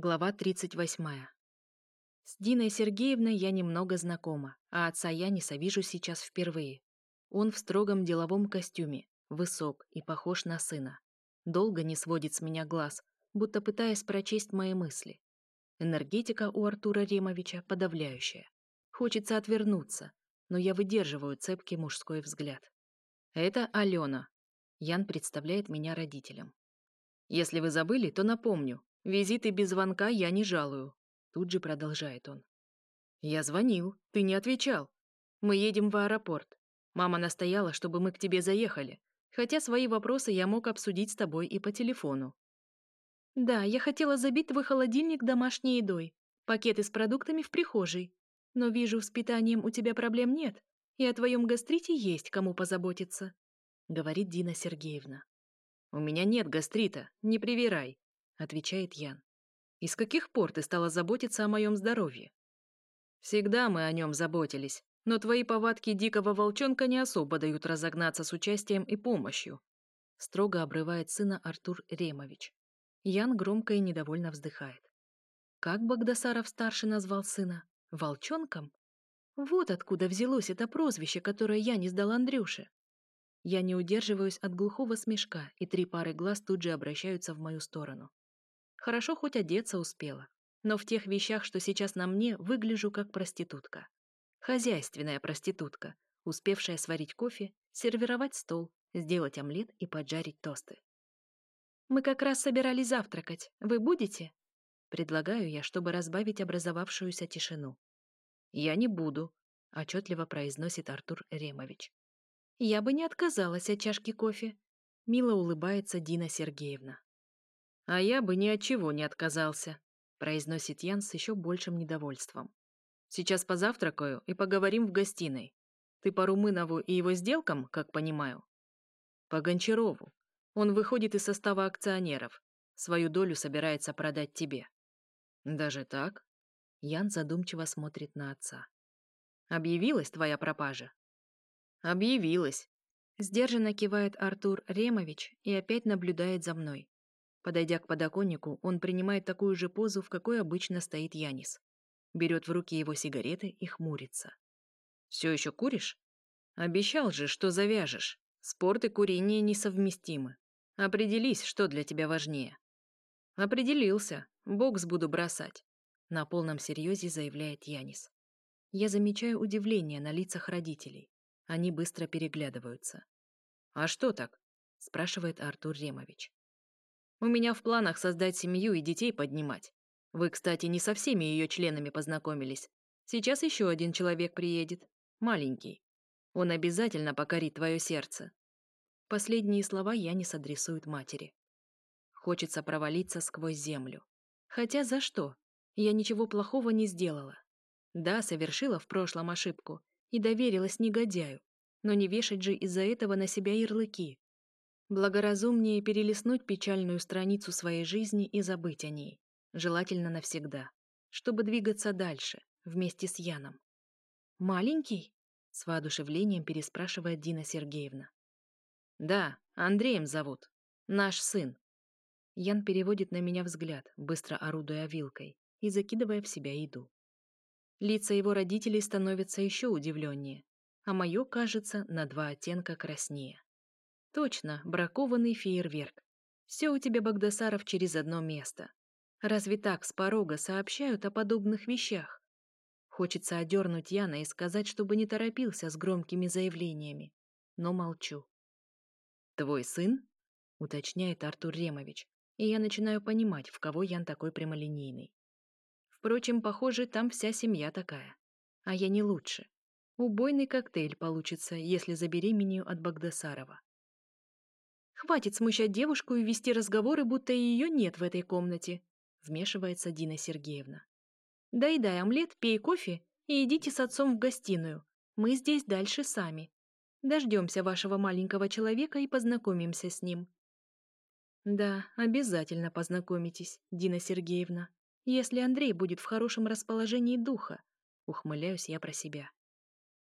Глава 38. С Диной Сергеевной я немного знакома, а отца я ненавижу сейчас впервые. Он в строгом деловом костюме, высок и похож на сына. Долго не сводит с меня глаз, будто пытаясь прочесть мои мысли. Энергетика у Артура Ремовича подавляющая. Хочется отвернуться, но я выдерживаю цепкий мужской взгляд. Это Алена. Ян представляет меня родителям. Если вы забыли, то напомню. Визиты без звонка я не жалую. Тут же продолжает он. Я звонил, ты не отвечал. Мы едем в аэропорт. Мама настояла, чтобы мы к тебе заехали, хотя свои вопросы я мог обсудить с тобой и по телефону. Да, я хотела забить твой холодильник домашней едой, пакеты с продуктами в прихожей. Но вижу, с питанием у тебя проблем нет, и о твоем гастрите есть кому позаботиться, говорит Дина Сергеевна. «У меня нет гастрита, не привирай», — отвечает Ян. «И с каких пор ты стала заботиться о моем здоровье?» «Всегда мы о нем заботились, но твои повадки дикого волчонка не особо дают разогнаться с участием и помощью», — строго обрывает сына Артур Ремович. Ян громко и недовольно вздыхает. Как Богдасаров-старший назвал сына? Волчонком? Вот откуда взялось это прозвище, которое я не сдал Андрюше. Я не удерживаюсь от глухого смешка, и три пары глаз тут же обращаются в мою сторону. Хорошо хоть одеться успела, но в тех вещах, что сейчас на мне, выгляжу как проститутка. Хозяйственная проститутка, успевшая сварить кофе, сервировать стол, сделать омлет и поджарить тосты. «Мы как раз собирались завтракать. Вы будете?» Предлагаю я, чтобы разбавить образовавшуюся тишину. «Я не буду», — отчетливо произносит Артур Ремович. Я бы не отказалась от чашки кофе. Мило улыбается Дина Сергеевна. А я бы ни от чего не отказался, произносит Ян с еще большим недовольством. Сейчас позавтракаю и поговорим в гостиной. Ты по Румынову и его сделкам, как понимаю? По Гончарову. Он выходит из состава акционеров. Свою долю собирается продать тебе. Даже так? Ян задумчиво смотрит на отца. Объявилась твоя пропажа? «Объявилась!» Сдержанно кивает Артур Ремович и опять наблюдает за мной. Подойдя к подоконнику, он принимает такую же позу, в какой обычно стоит Янис. Берет в руки его сигареты и хмурится. «Все еще куришь? Обещал же, что завяжешь. Спорт и курение несовместимы. Определись, что для тебя важнее». «Определился. Бокс буду бросать», — на полном серьезе заявляет Янис. Я замечаю удивление на лицах родителей. Они быстро переглядываются. «А что так?» — спрашивает Артур Ремович. «У меня в планах создать семью и детей поднимать. Вы, кстати, не со всеми ее членами познакомились. Сейчас еще один человек приедет. Маленький. Он обязательно покорит твое сердце». Последние слова Янис адресует матери. Хочется провалиться сквозь землю. Хотя за что? Я ничего плохого не сделала. Да, совершила в прошлом ошибку, и доверилась негодяю, но не вешать же из-за этого на себя ярлыки. Благоразумнее перелистнуть печальную страницу своей жизни и забыть о ней, желательно навсегда, чтобы двигаться дальше, вместе с Яном. «Маленький?» — с воодушевлением переспрашивает Дина Сергеевна. «Да, Андреем зовут. Наш сын». Ян переводит на меня взгляд, быстро орудуя вилкой и закидывая в себя еду. Лица его родителей становятся еще удивленнее, а мое, кажется, на два оттенка краснее. Точно, бракованный фейерверк. Все у тебя, Багдасаров, через одно место. Разве так с порога сообщают о подобных вещах? Хочется одернуть Яна и сказать, чтобы не торопился с громкими заявлениями. Но молчу. «Твой сын?» — уточняет Артур Ремович. И я начинаю понимать, в кого Ян такой прямолинейный. Впрочем, похоже, там вся семья такая. А я не лучше. Убойный коктейль получится, если забеременею от Багдасарова. Хватит смущать девушку и вести разговоры, будто ее нет в этой комнате, вмешивается Дина Сергеевна. Дай-дай омлет, пей кофе и идите с отцом в гостиную. Мы здесь дальше сами. Дождемся вашего маленького человека и познакомимся с ним. Да, обязательно познакомитесь, Дина Сергеевна если Андрей будет в хорошем расположении духа. Ухмыляюсь я про себя.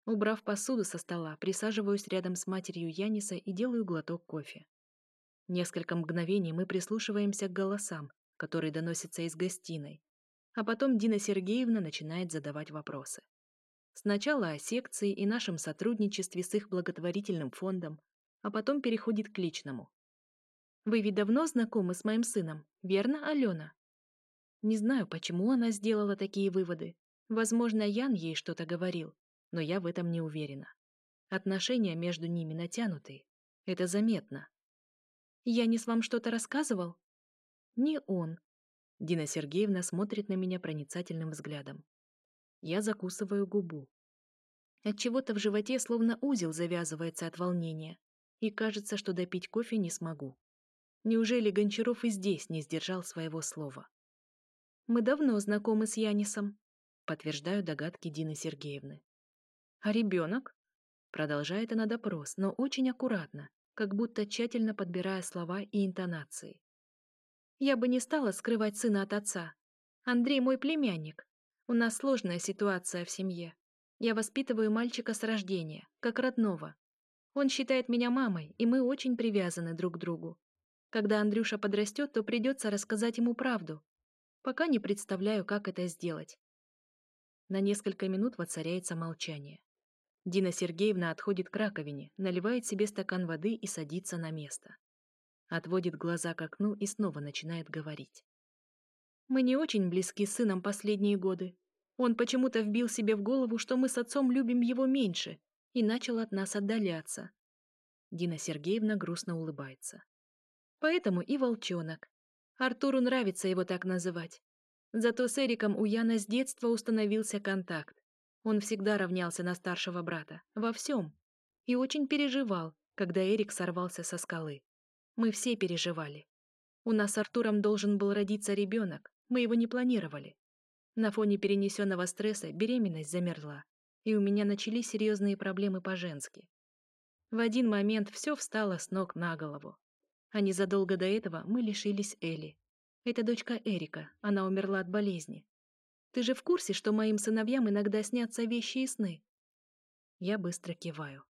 Убрав посуду со стола, присаживаюсь рядом с матерью Яниса и делаю глоток кофе. Несколько мгновений мы прислушиваемся к голосам, которые доносятся из гостиной. А потом Дина Сергеевна начинает задавать вопросы. Сначала о секции и нашем сотрудничестве с их благотворительным фондом, а потом переходит к личному. «Вы ведь давно знакомы с моим сыном, верно, Алена?» Не знаю, почему она сделала такие выводы. Возможно, Ян ей что-то говорил, но я в этом не уверена. Отношения между ними натянуты. Это заметно. Я не с вам что-то рассказывал?» «Не он». Дина Сергеевна смотрит на меня проницательным взглядом. Я закусываю губу. От чего-то в животе словно узел завязывается от волнения, и кажется, что допить кофе не смогу. Неужели Гончаров и здесь не сдержал своего слова? Мы давно знакомы с Янисом», — подтверждаю догадки Дины Сергеевны. «А ребенок?» Продолжает она допрос, но очень аккуратно, как будто тщательно подбирая слова и интонации. «Я бы не стала скрывать сына от отца. Андрей мой племянник. У нас сложная ситуация в семье. Я воспитываю мальчика с рождения, как родного. Он считает меня мамой, и мы очень привязаны друг к другу. Когда Андрюша подрастет, то придется рассказать ему правду, Пока не представляю, как это сделать. На несколько минут воцаряется молчание. Дина Сергеевна отходит к раковине, наливает себе стакан воды и садится на место. Отводит глаза к окну и снова начинает говорить. «Мы не очень близки с сыном последние годы. Он почему-то вбил себе в голову, что мы с отцом любим его меньше, и начал от нас отдаляться». Дина Сергеевна грустно улыбается. «Поэтому и волчонок, Артуру нравится его так называть. Зато с Эриком у Яна с детства установился контакт. Он всегда равнялся на старшего брата, во всем. И очень переживал, когда Эрик сорвался со скалы. Мы все переживали. У нас с Артуром должен был родиться ребенок, мы его не планировали. На фоне перенесенного стресса беременность замерла, и у меня начались серьезные проблемы по-женски. В один момент все встало с ног на голову. А незадолго до этого мы лишились Элли. Это дочка Эрика, она умерла от болезни. Ты же в курсе, что моим сыновьям иногда снятся вещи и сны?» Я быстро киваю.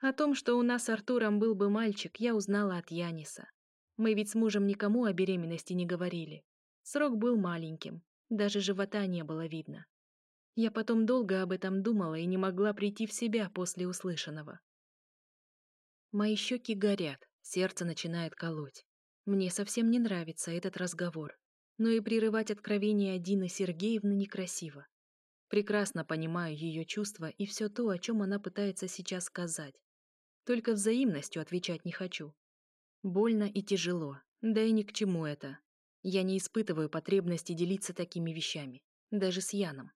О том, что у нас с Артуром был бы мальчик, я узнала от Яниса. Мы ведь с мужем никому о беременности не говорили. Срок был маленьким, даже живота не было видно. Я потом долго об этом думала и не могла прийти в себя после услышанного. Мои щеки горят, Сердце начинает колоть. Мне совсем не нравится этот разговор. Но и прерывать откровение Дины Сергеевны некрасиво. Прекрасно понимаю ее чувства и все то, о чем она пытается сейчас сказать. Только взаимностью отвечать не хочу. Больно и тяжело, да и ни к чему это. Я не испытываю потребности делиться такими вещами, даже с Яном.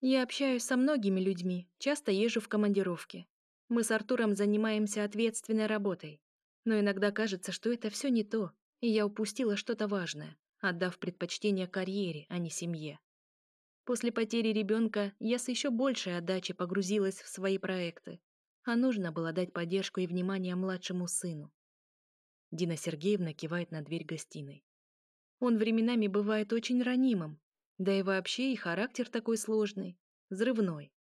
Я общаюсь со многими людьми, часто езжу в командировки. Мы с Артуром занимаемся ответственной работой но иногда кажется, что это все не то, и я упустила что-то важное, отдав предпочтение карьере, а не семье. После потери ребенка я с еще большей отдачей погрузилась в свои проекты, а нужно было дать поддержку и внимание младшему сыну. Дина Сергеевна кивает на дверь гостиной. Он временами бывает очень ранимым, да и вообще и характер такой сложный, взрывной.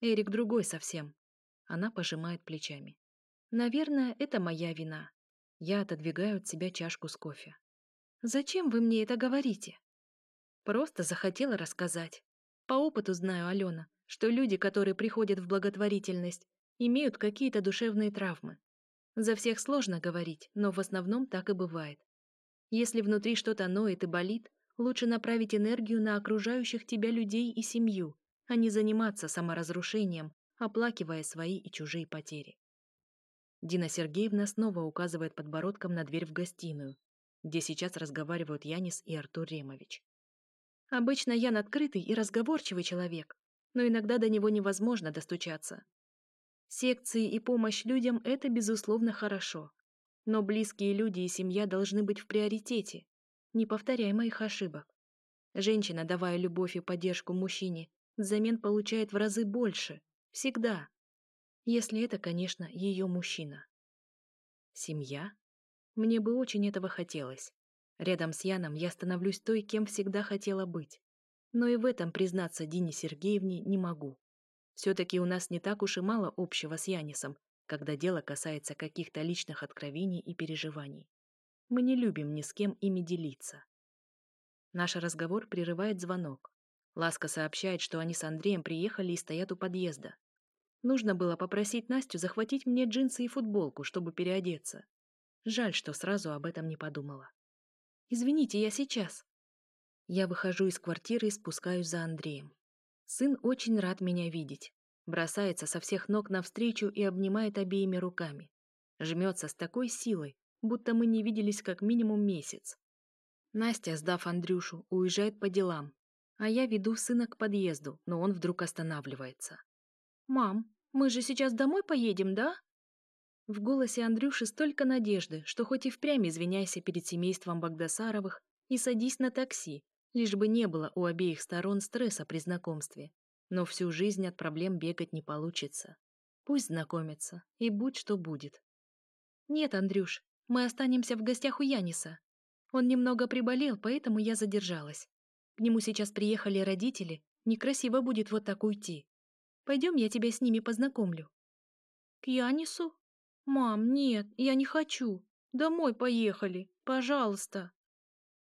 Эрик другой совсем. Она пожимает плечами. Наверное, это моя вина. Я отодвигаю от себя чашку с кофе. Зачем вы мне это говорите? Просто захотела рассказать. По опыту знаю, Алена, что люди, которые приходят в благотворительность, имеют какие-то душевные травмы. За всех сложно говорить, но в основном так и бывает. Если внутри что-то ноет и болит, лучше направить энергию на окружающих тебя людей и семью, а не заниматься саморазрушением, оплакивая свои и чужие потери. Дина Сергеевна снова указывает подбородком на дверь в гостиную, где сейчас разговаривают Янис и Артур Ремович. Обычно Ян открытый и разговорчивый человек, но иногда до него невозможно достучаться. Секции и помощь людям – это, безусловно, хорошо. Но близкие люди и семья должны быть в приоритете. Не повторяй моих ошибок. Женщина, давая любовь и поддержку мужчине, взамен получает в разы больше. Всегда если это, конечно, ее мужчина. Семья? Мне бы очень этого хотелось. Рядом с Яном я становлюсь той, кем всегда хотела быть. Но и в этом признаться Дине Сергеевне не могу. Все-таки у нас не так уж и мало общего с Янисом, когда дело касается каких-то личных откровений и переживаний. Мы не любим ни с кем ими делиться. Наш разговор прерывает звонок. Ласка сообщает, что они с Андреем приехали и стоят у подъезда. Нужно было попросить Настю захватить мне джинсы и футболку, чтобы переодеться. Жаль, что сразу об этом не подумала. «Извините, я сейчас». Я выхожу из квартиры и спускаюсь за Андреем. Сын очень рад меня видеть. Бросается со всех ног навстречу и обнимает обеими руками. Жмется с такой силой, будто мы не виделись как минимум месяц. Настя, сдав Андрюшу, уезжает по делам, а я веду сына к подъезду, но он вдруг останавливается. «Мам, мы же сейчас домой поедем, да?» В голосе Андрюши столько надежды, что хоть и впрямь извиняйся перед семейством Багдасаровых и садись на такси, лишь бы не было у обеих сторон стресса при знакомстве. Но всю жизнь от проблем бегать не получится. Пусть знакомятся, и будь что будет. «Нет, Андрюш, мы останемся в гостях у Яниса. Он немного приболел, поэтому я задержалась. К нему сейчас приехали родители, некрасиво будет вот так уйти. Пойдем, я тебя с ними познакомлю». «К Янису?» «Мам, нет, я не хочу. Домой поехали. Пожалуйста».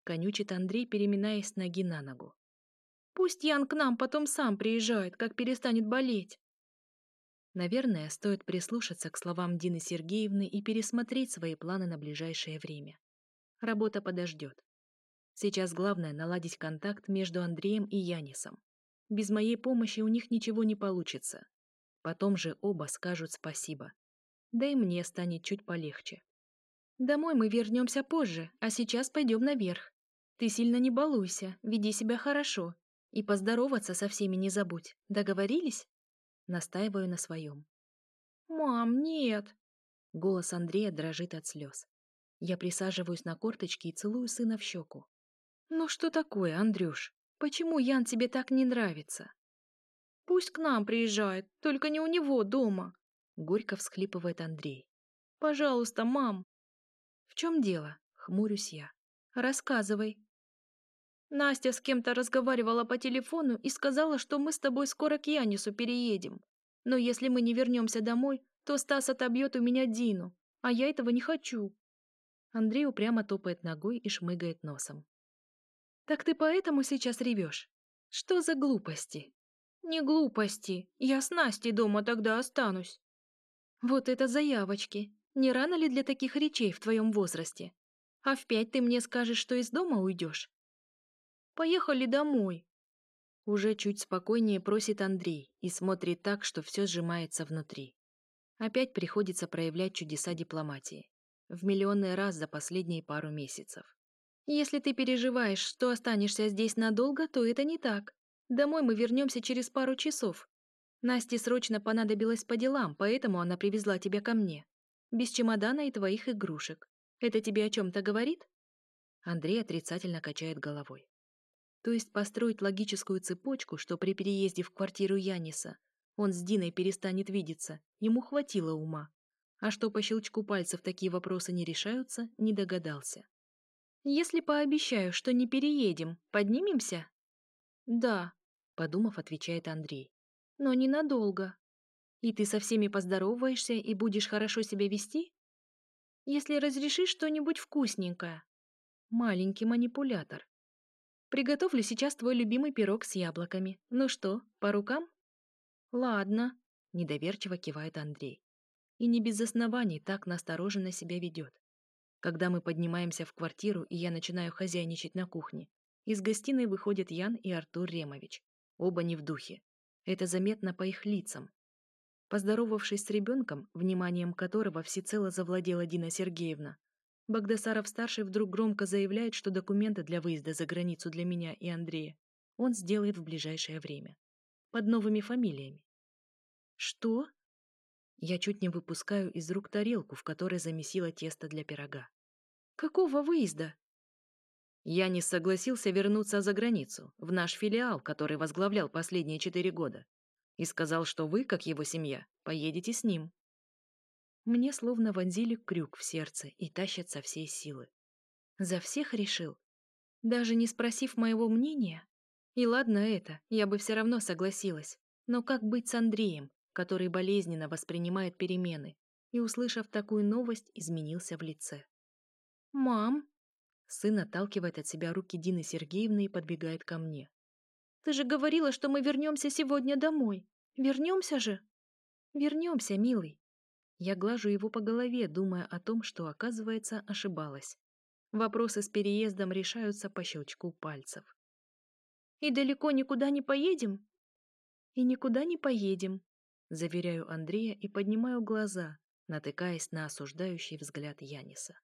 Конючит Андрей, переминаясь ноги на ногу. «Пусть Ян к нам потом сам приезжает, как перестанет болеть». Наверное, стоит прислушаться к словам Дины Сергеевны и пересмотреть свои планы на ближайшее время. Работа подождет. Сейчас главное наладить контакт между Андреем и Янисом. Без моей помощи у них ничего не получится. Потом же оба скажут спасибо. Да и мне станет чуть полегче. Домой мы вернемся позже, а сейчас пойдем наверх. Ты сильно не балуйся, веди себя хорошо. И поздороваться со всеми не забудь. Договорились? Настаиваю на своем. «Мам, нет!» Голос Андрея дрожит от слез. Я присаживаюсь на корточки и целую сына в щеку. «Ну что такое, Андрюш?» Почему Ян тебе так не нравится? Пусть к нам приезжает, только не у него дома. Горько всхлипывает Андрей. Пожалуйста, мам. В чем дело? Хмурюсь я. Рассказывай. Настя с кем-то разговаривала по телефону и сказала, что мы с тобой скоро к Янису переедем. Но если мы не вернемся домой, то Стас отобьет у меня Дину, а я этого не хочу. Андрей упрямо топает ногой и шмыгает носом. Так ты поэтому сейчас ревешь? Что за глупости? Не глупости. Я с Настей дома тогда останусь. Вот это заявочки. Не рано ли для таких речей в твоем возрасте? А в пять ты мне скажешь, что из дома уйдешь? Поехали домой. Уже чуть спокойнее просит Андрей и смотрит так, что все сжимается внутри. Опять приходится проявлять чудеса дипломатии. В миллионный раз за последние пару месяцев. Если ты переживаешь, что останешься здесь надолго, то это не так. Домой мы вернемся через пару часов. Насте срочно понадобилось по делам, поэтому она привезла тебя ко мне. Без чемодана и твоих игрушек. Это тебе о чем-то говорит? Андрей отрицательно качает головой. То есть построить логическую цепочку, что при переезде в квартиру Яниса он с Диной перестанет видеться, ему хватило ума. А что по щелчку пальцев такие вопросы не решаются, не догадался. Если пообещаю, что не переедем, поднимемся? Да, подумав, отвечает Андрей. Но ненадолго. И ты со всеми поздороваешься и будешь хорошо себя вести? Если разрешишь что-нибудь вкусненькое. Маленький манипулятор. Приготовлю сейчас твой любимый пирог с яблоками. Ну что, по рукам? Ладно, недоверчиво кивает Андрей. И не без оснований так настороженно себя ведет. Когда мы поднимаемся в квартиру, и я начинаю хозяйничать на кухне, из гостиной выходят Ян и Артур Ремович. Оба не в духе. Это заметно по их лицам. Поздоровавшись с ребенком, вниманием которого всецело завладела Дина Сергеевна, Багдасаров-старший вдруг громко заявляет, что документы для выезда за границу для меня и Андрея он сделает в ближайшее время. Под новыми фамилиями. «Что?» Я чуть не выпускаю из рук тарелку, в которой замесила тесто для пирога. «Какого выезда?» «Я не согласился вернуться за границу, в наш филиал, который возглавлял последние четыре года, и сказал, что вы, как его семья, поедете с ним». Мне словно вонзили крюк в сердце и тащат со всей силы. За всех решил, даже не спросив моего мнения? И ладно это, я бы все равно согласилась. Но как быть с Андреем? который болезненно воспринимает перемены, и, услышав такую новость, изменился в лице. «Мам!» Сын отталкивает от себя руки Дины Сергеевны и подбегает ко мне. «Ты же говорила, что мы вернемся сегодня домой. Вернемся же?» «Вернемся, милый!» Я глажу его по голове, думая о том, что, оказывается, ошибалась. Вопросы с переездом решаются по щелчку пальцев. «И далеко никуда не поедем?» «И никуда не поедем», Заверяю Андрея и поднимаю глаза, натыкаясь на осуждающий взгляд Яниса.